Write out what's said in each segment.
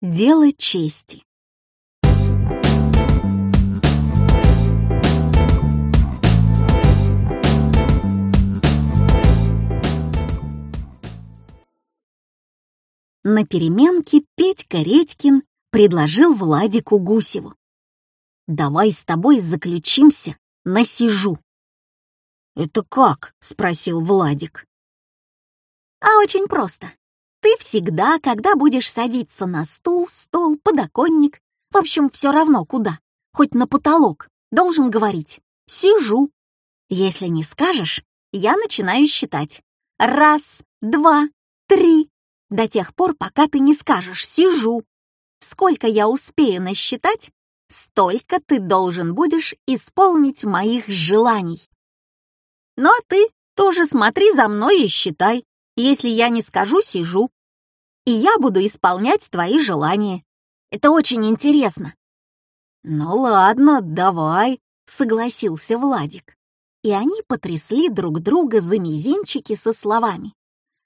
Дело чести. На переменке Петька Редькин предложил Владику Гусеву. «Давай с тобой заключимся на сижу». «Это как?» — спросил Владик. «А очень просто. Ты всегда, когда будешь садиться на стул, стол, подоконник, в общем, все равно куда, хоть на потолок, должен говорить «сижу». Если не скажешь, я начинаю считать. Раз, два, три, до тех пор, пока ты не скажешь «сижу». Сколько я успею насчитать, столько ты должен будешь исполнить моих желаний. Ну а ты тоже смотри за мной и считай. Если я не скажу, сижу. И я буду исполнять твои желания. Это очень интересно. Ну ладно, давай, согласился Владик. И они потрясли друг друга за мизинчики со словами.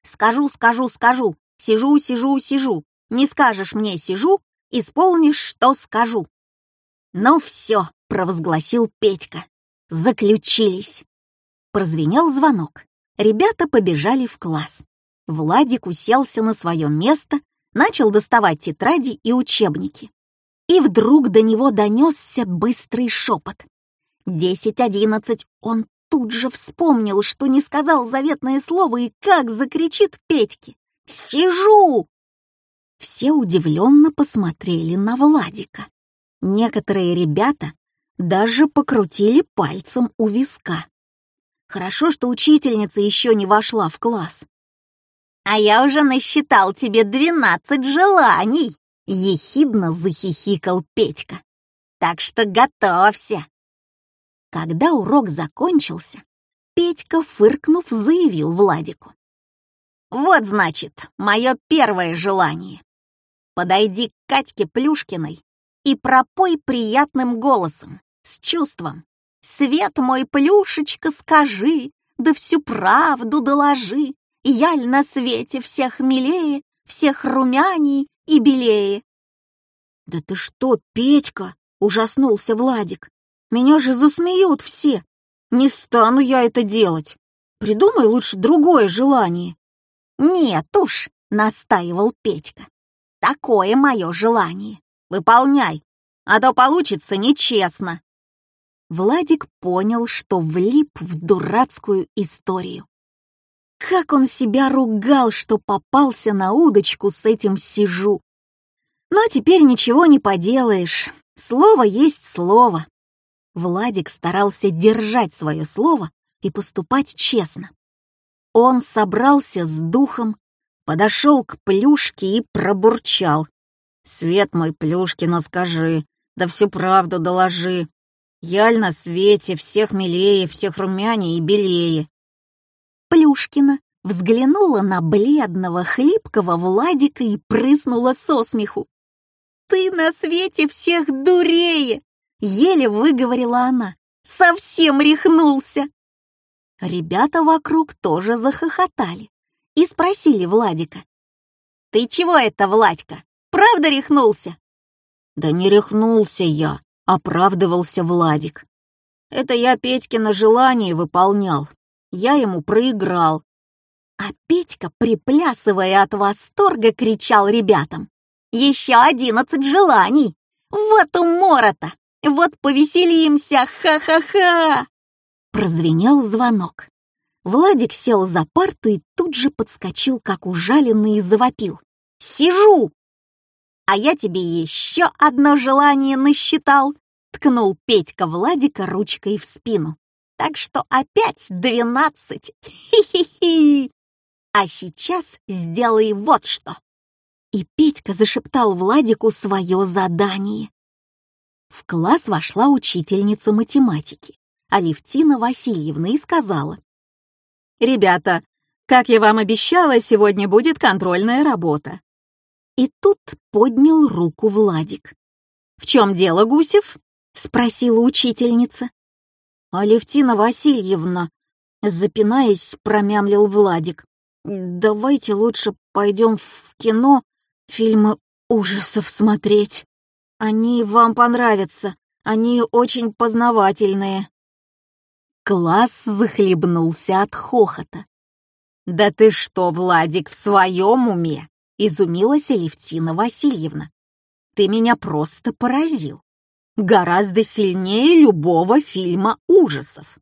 Скажу, скажу, скажу, сижу, сижу, сижу. Не скажешь мне сижу, исполнишь, что скажу. Ну все, провозгласил Петька. Заключились. Прозвенел звонок. Ребята побежали в класс. Владик уселся на свое место, начал доставать тетради и учебники. И вдруг до него донесся быстрый шепот. Десять-одиннадцать. Он тут же вспомнил, что не сказал заветное слово и как закричит Петьке. «Сижу!» Все удивленно посмотрели на Владика. Некоторые ребята даже покрутили пальцем у виска. Хорошо, что учительница еще не вошла в класс. «А я уже насчитал тебе двенадцать желаний!» — ехидно захихикал Петька. «Так что готовься!» Когда урок закончился, Петька, фыркнув, заявил Владику. «Вот, значит, мое первое желание. Подойди к Катьке Плюшкиной и пропой приятным голосом, с чувством. Свет мой, плюшечка, скажи, да всю правду доложи. Яль на свете всех милее, всех румяней и белее. «Да ты что, Петька?» — ужаснулся Владик. «Меня же засмеют все. Не стану я это делать. Придумай лучше другое желание». «Нет уж», — настаивал Петька. «Такое мое желание. Выполняй, а то получится нечестно». Владик понял, что влип в дурацкую историю. Как он себя ругал, что попался на удочку с этим сижу. Но теперь ничего не поделаешь. Слово есть слово. Владик старался держать свое слово и поступать честно. Он собрался с духом, подошел к Плюшке и пробурчал. «Свет мой, Плюшкина, скажи, да всю правду доложи. Яль на свете, всех милее, всех румянее и белее. Плюшкина взглянула на бледного, хлипкого Владика и прыснула со смеху. «Ты на свете всех дурее!» — еле выговорила она. «Совсем рехнулся!» Ребята вокруг тоже захохотали и спросили Владика. «Ты чего это, Владька, правда рехнулся?» «Да не рехнулся я», — оправдывался Владик. «Это я Петькино желание выполнял. Я ему проиграл». А Петька, приплясывая от восторга, кричал ребятам. «Еще одиннадцать желаний! Вот умора-то! Вот повеселимся! Ха-ха-ха!» Прозвенел звонок. Владик сел за парту и тут же подскочил, как ужаленный, и завопил. «Сижу!» а я тебе еще одно желание насчитал!» — ткнул Петька Владика ручкой в спину. «Так что опять двенадцать! Хи-хи-хи! А сейчас сделай вот что!» И Петька зашептал Владику свое задание. В класс вошла учительница математики, Алевтина Васильевна, и сказала. «Ребята, как я вам обещала, сегодня будет контрольная работа. И тут поднял руку Владик. «В чем дело, Гусев?» — спросила учительница. «Алевтина Васильевна», — запинаясь, промямлил Владик. «Давайте лучше пойдем в кино. Фильмы ужасов смотреть. Они вам понравятся, они очень познавательные». Класс захлебнулся от хохота. «Да ты что, Владик, в своем уме?» — изумилась Алевтина Васильевна. «Ты меня просто поразил. Гораздо сильнее любого фильма ужасов».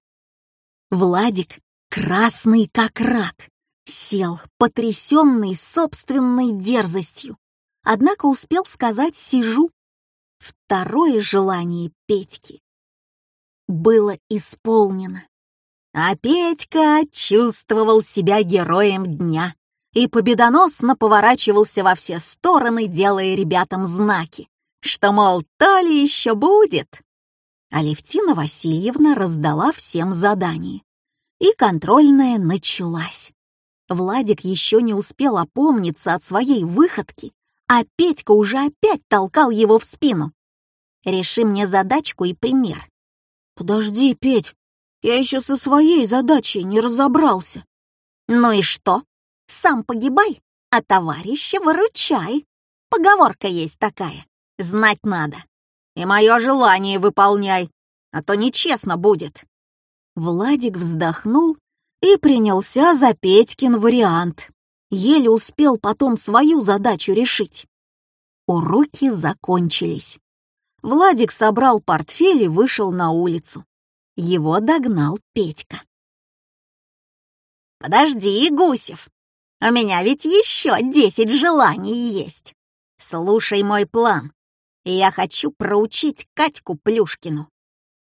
Владик, красный как рак, сел, потрясенный собственной дерзостью. Однако успел сказать «сижу». Второе желание Петьки было исполнено. А Петька чувствовал себя героем дня и победоносно поворачивался во все стороны, делая ребятам знаки, что, мол, то ли еще будет. Алевтина Васильевна раздала всем задание, и контрольная началась. Владик еще не успел опомниться от своей выходки, а Петька уже опять толкал его в спину. «Реши мне задачку и пример». «Подожди, Петь, я еще со своей задачей не разобрался». «Ну и что? Сам погибай, а товарища выручай. Поговорка есть такая, знать надо. И мое желание выполняй, а то нечестно будет». Владик вздохнул и принялся за Петькин вариант. Еле успел потом свою задачу решить. Уроки закончились. Владик собрал портфель и вышел на улицу. Его догнал Петька. «Подожди, Гусев, у меня ведь еще десять желаний есть. Слушай мой план. Я хочу проучить Катьку Плюшкину.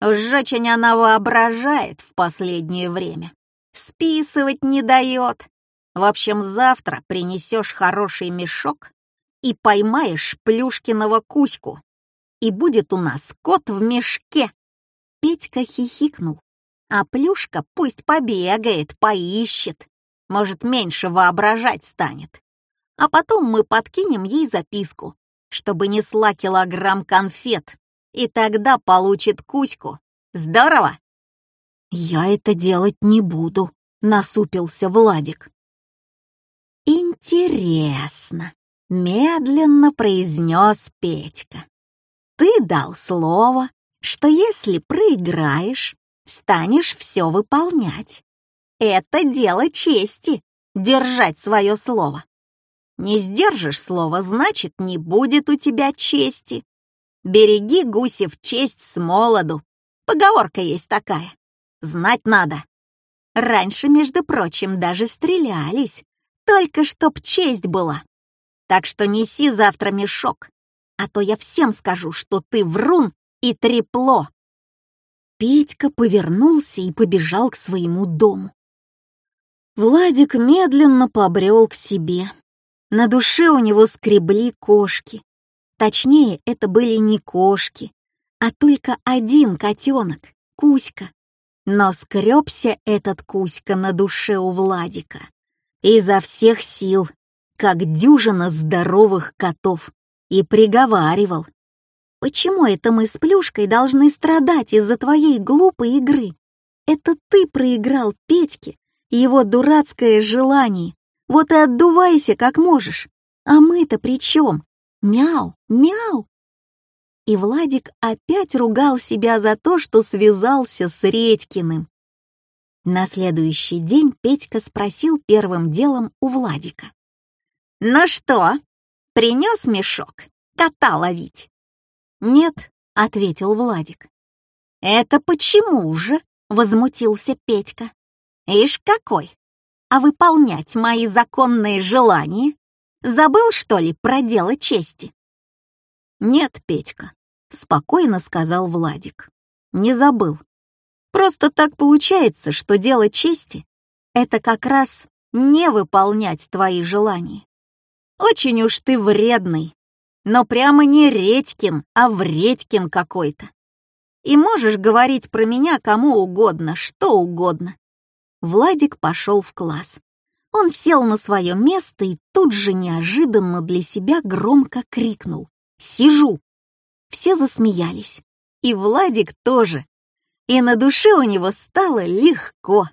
Уж очень она воображает в последнее время списывать не дает. В общем, завтра принесешь хороший мешок и поймаешь Плюшкиного Кузьку. И будет у нас кот в мешке. Петька хихикнул. А Плюшка пусть побегает, поищет. Может, меньше воображать станет. А потом мы подкинем ей записку, чтобы несла килограмм конфет. И тогда получит Кузьку. Здорово? «Я это делать не буду», — насупился Владик. «Интересно», — медленно произнес Петька. «Ты дал слово, что если проиграешь, станешь все выполнять. Это дело чести — держать свое слово. Не сдержишь слово, значит, не будет у тебя чести. Береги, Гусев, честь с молоду. Поговорка есть такая. Знать надо. Раньше, между прочим, даже стрелялись, только чтоб честь была. Так что неси завтра мешок, а то я всем скажу, что ты врун и трепло. Петька повернулся и побежал к своему дому. Владик медленно побрел к себе. На душе у него скребли кошки. Точнее, это были не кошки, а только один котенок, Кузька. Но скребся этот Кузька на душе у Владика. Изо всех сил, как дюжина здоровых котов, и приговаривал. «Почему это мы с Плюшкой должны страдать из-за твоей глупой игры? Это ты проиграл Петьке его дурацкое желание. Вот и отдувайся как можешь. А мы-то при чем? Мяу, мяу!» и Владик опять ругал себя за то, что связался с Редькиным. На следующий день Петька спросил первым делом у Владика. «Ну что, принес мешок? Кота ловить?» «Нет», — ответил Владик. «Это почему же?» — возмутился Петька. «Ишь какой! А выполнять мои законные желания? Забыл, что ли, про дело чести?» «Нет, Петька, — спокойно сказал Владик. «Не забыл. Просто так получается, что дело чести — это как раз не выполнять твои желания. Очень уж ты вредный, но прямо не Редькин, а Вредькин какой-то. И можешь говорить про меня кому угодно, что угодно». Владик пошел в класс. Он сел на свое место и тут же неожиданно для себя громко крикнул «Сижу!» Все засмеялись. И Владик тоже. И на душе у него стало легко.